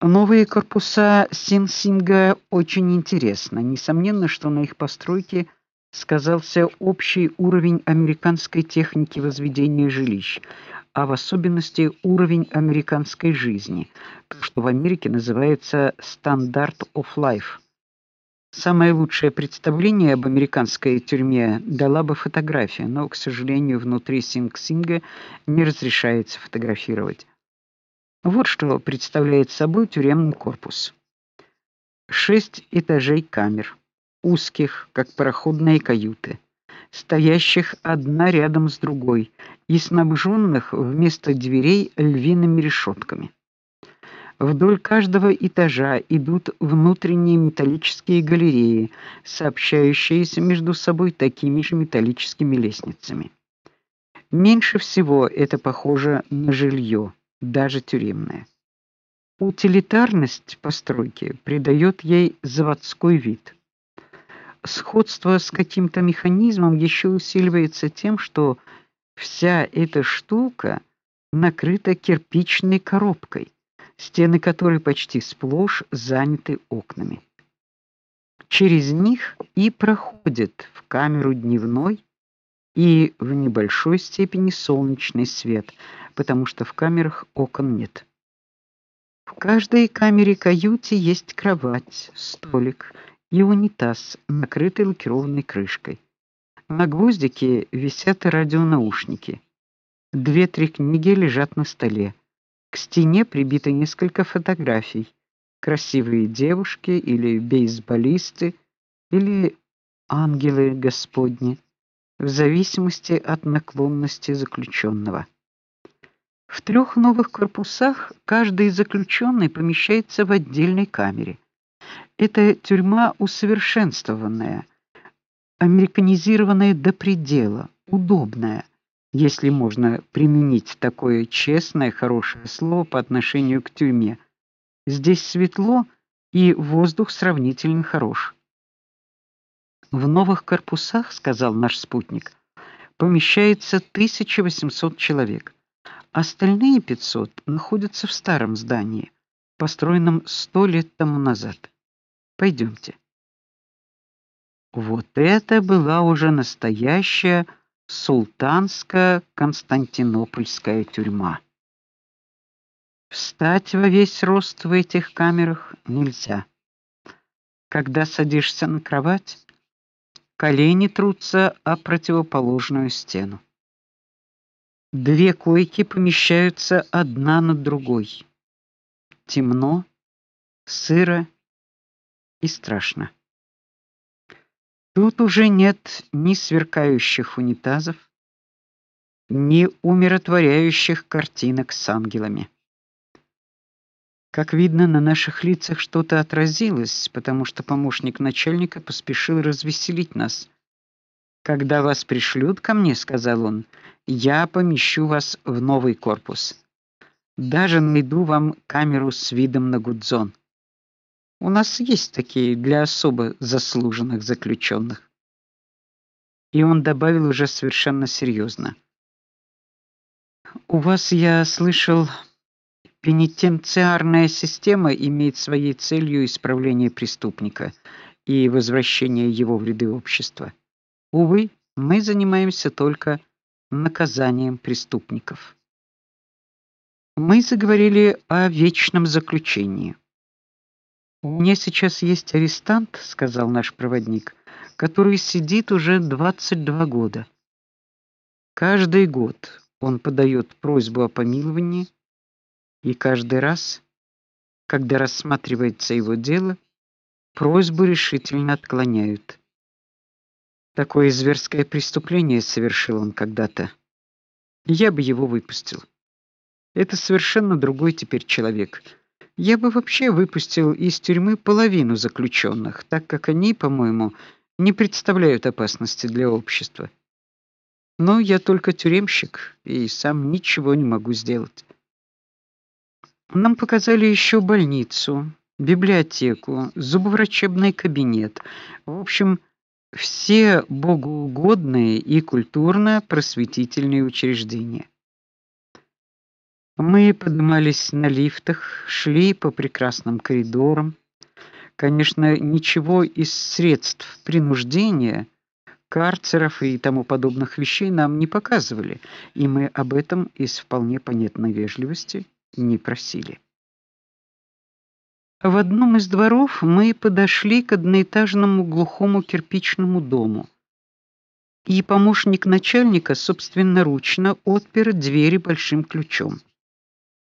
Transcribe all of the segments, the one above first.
Новые корпуса Син-Синга очень интересны. Несомненно, что на их постройке сказался общий уровень американской техники возведения жилищ, а в особенности уровень американской жизни, то, что в Америке называется стандарт of life. Самое лучшее представление об американской тюрьме дала бы фотография, но, к сожалению, внутри Синг-Синга не разрешается фотографировать. Вот что представляет собой тюремный корпус. Шесть этажей камер, узких, как пароходные каюты, стоящих одна рядом с другой и снабженных вместо дверей львиными решетками. Вдоль каждого этажа идут внутренние металлические галереи, сообщающиеся между собой такими же металлическими лестницами. Меньше всего это похоже на жилье, даже тюремное. Утилитарность постройки придает ей заводской вид. Сходство с каким-то механизмом еще усиливается тем, что вся эта штука накрыта кирпичной коробкой стены которой почти сплошь заняты окнами. Через них и проходит в камеру дневной и в небольшой степени солнечный свет, потому что в камерах окон нет. В каждой камере-каюте есть кровать, столик и унитаз, накрытый лакированной крышкой. На гвоздике висят радионаушники. Две-три книги лежат на столе. К стене прибито несколько фотографий. Красивые девушки или бейсболисты или ангелы Господни, в зависимости от наклонности заключенного. В трех новых корпусах каждый заключенный помещается в отдельной камере. Это тюрьма усовершенствованная, американизированная до предела, удобная если можно применить такое честное, хорошее слово по отношению к тюрьме. Здесь светло и воздух сравнительно хорош. В новых корпусах, сказал наш спутник, помещается 1800 человек. Остальные 500 находятся в старом здании, построенном сто лет тому назад. Пойдемте. Вот это была уже настоящая Султанско-Константинопольская тюрьма. Встать во весь рост в этих камерах нельзя. Когда садишься на кровать, колени трутся о противоположную стену. Две койки помещаются одна над другой. Темно, сыро и страшно. Тут уже нет ни сверкающих унитазов, ни умиротворяющих картинок с ангелами. Как видно, на наших лицах что-то отразилось, потому что помощник начальника поспешил развеселить нас. Когда вас пришлют ко мне, сказал он, я помещу вас в новый корпус. Даже найду вам камеру с видом на Гудзон. У нас есть такие для особо заслуженных заключенных. И он добавил уже совершенно серьезно. У вас, я слышал, пенитенциарная система имеет своей целью исправление преступника и возвращение его в ряды общества. Увы, мы занимаемся только наказанием преступников. Мы заговорили о вечном заключении. У меня сейчас есть арестант, сказал наш проводник, который сидит уже 22 года. Каждый год он подает просьбу о помиловании, и каждый раз, когда рассматривается его дело, просьбу решительно отклоняют. Такое зверское преступление совершил он когда-то. Я бы его выпустил. Это совершенно другой теперь человек. Я бы вообще выпустил из тюрьмы половину заключенных, так как они, по-моему, не представляют опасности для общества. Но я только тюремщик и сам ничего не могу сделать. Нам показали еще больницу, библиотеку, зубоврачебный кабинет. В общем, все богоугодные и культурно-просветительные учреждения. Мы поднимались на лифтах, шли по прекрасным коридорам. Конечно, ничего из средств принуждения, карцеров и тому подобных вещей нам не показывали, и мы об этом из вполне понятной вежливости не просили. В одном из дворов мы подошли к одноэтажному глухому кирпичному дому. И помощник начальника собственноручно отпер двери большим ключом.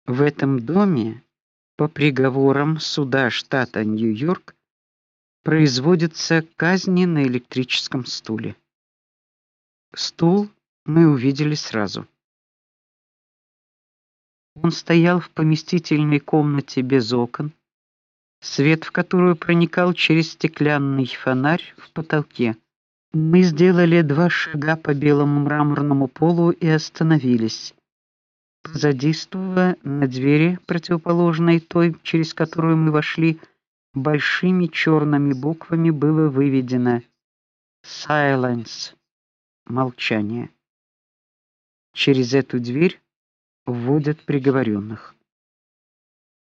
В этом доме по приговорам суда штата Нью-Йорк производятся казни на электрическом стуле. Стул мы увидели сразу. Он стоял в поместительной комнате без окон, свет в которую проникал через стеклянный фонарь в потолке. Мы сделали два шага по белому мраморному полу и остановились. Позади стула на двери, противоположной той, через которую мы вошли, большими черными буквами было выведено silence молчание. Через эту дверь вводят приговоренных.